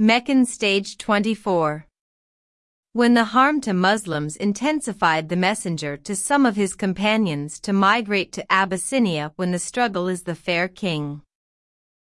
Meccan Stage 24 When the harm to Muslims intensified the messenger to some of his companions to migrate to Abyssinia when the struggle is the fair king.